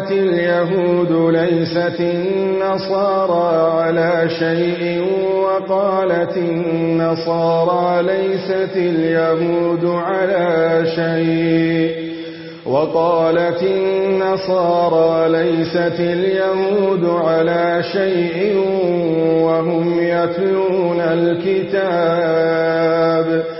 قالت اليهود ليست النصارى على شيء وقالت النصارى ليست اليهود على شيء وقالت النصارى ليست اليهود على شيء وهم يتلون الكتاب وقالت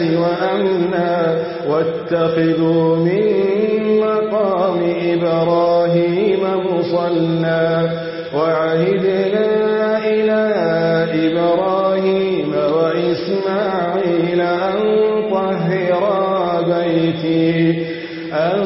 الناس وأمنا واتخذوا من مقام إبراهيم مصلى وعهدنا إلى إبراهيم وإسماعيل أن طهر بيتي أن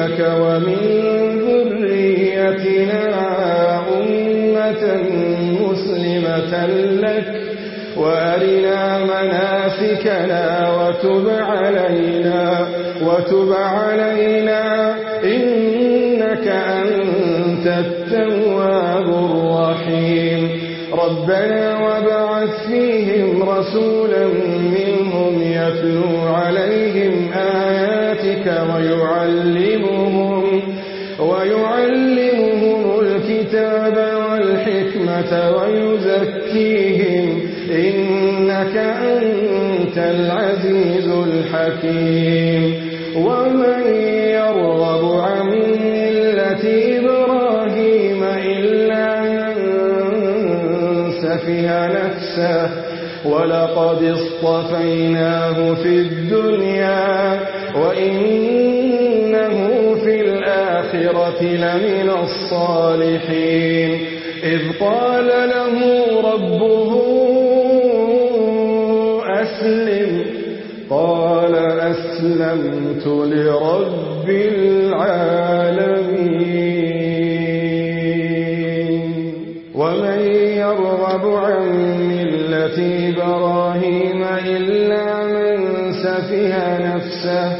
لك ومن ذريتنا أمة مسلمة لك وأرنا مناسكنا وتب علينا وتب علينا إنك أنت التواب الرحيم ربنا وابعث فيهم رسولا منهم يتلو عليهم ويعلمهم ويعلمهم الكتاب والحكمة ويزكيهم إنك أنت العزيز الحكيم. ومن يرغب عن ملة إبراهيم إلا من سفه نفسه ولقد اصطفيناه في الدنيا وإنه في الآخرة لمن الصالحين إذ قال له ربه أسلم قال أسلمت لرب العالمين ومن يرغب عن ملة إبراهيم إلا من سفه نفسه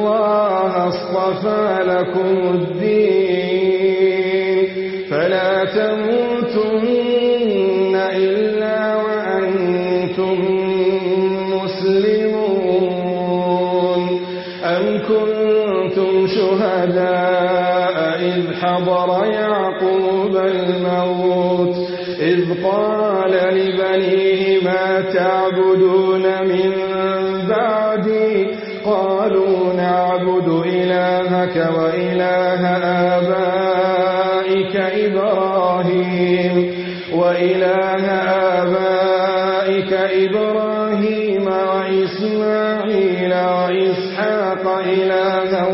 وَصَفَى لَكُمُ الدِّينَ فَلَا تَمُوتُنَّ إِلَّا وَأَنْتُمْ مُسْلِمُونَ أَمْ كُنْتُمْ شُهَدَاءَ إِذْ حَضَرَ يَعْقُوبَ الْمَوْتُ إِذْ قَالَ إبراهيم وإسماعيل وإسحاق إلها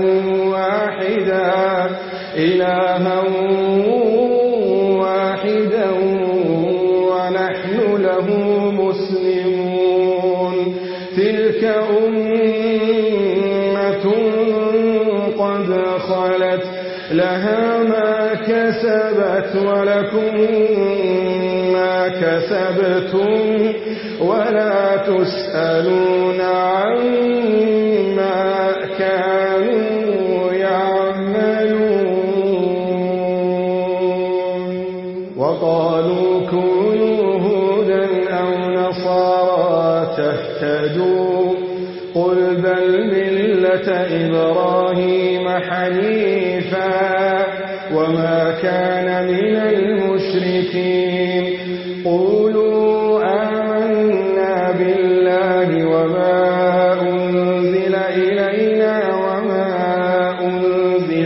واحدا إلها واحدا ونحن له مسلمون. تلك أمة قد خلت لها ما كسبت ولكم كسبتم ولا تسألون عما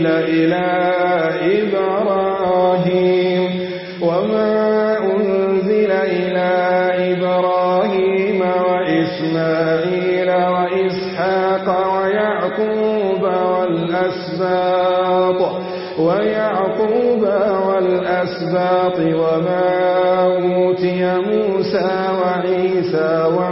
إسماعيل إلى إبراهيم وما أنزل إلى إبراهيم وإسماعيل وإسحاق ويعقوب والأسباط ويعقوب والأسباط وما أوتي موسى وعيسى وعيسى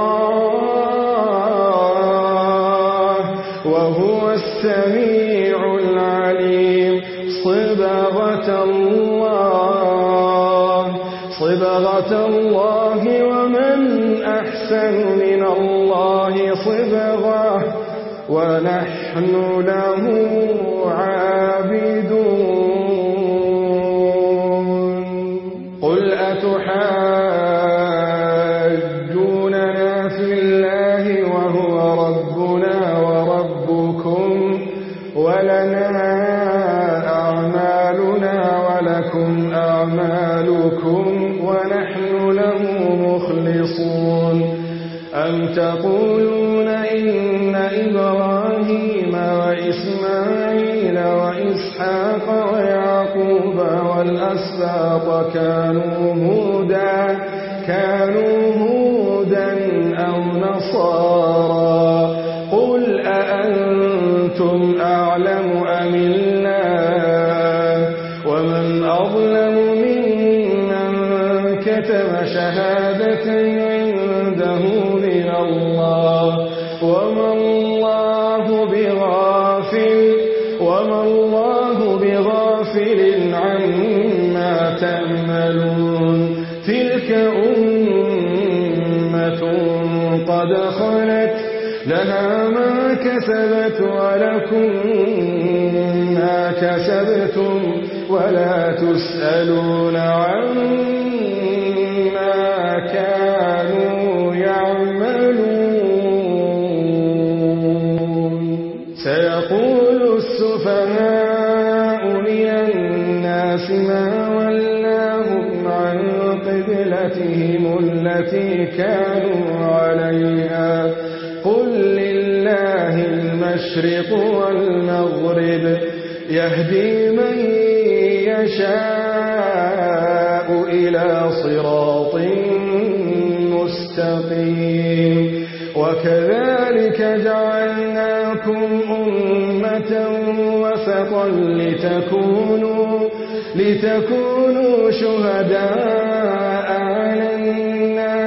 هو السميع العليم. صبغة الله. صبغة الله ومن أحسن من الله. صبغة ونحن له تقولون إن إبراهيم وإسماعيل وإسحاق ويعقوب والأسباط كانوا هودا كانوا هودا أو نصارى. كتب شهادة عنده من الله وما الله بغافل وما الله بغافل عما تعملون تلك أمة قد خلت لها ما كسبت ولكم ما كسبتم ولا تسألون عما التي كانوا عليها. قل لله المشرق والمغرب. يهدي من يشاء إلى صراط مستقيم. وكذلك جعلناكم أمة وسطا لتكونوا لتكونوا شهداء على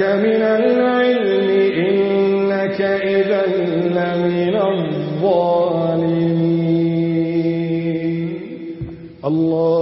لك من العلم إنك إذا لمن الظالمين. الله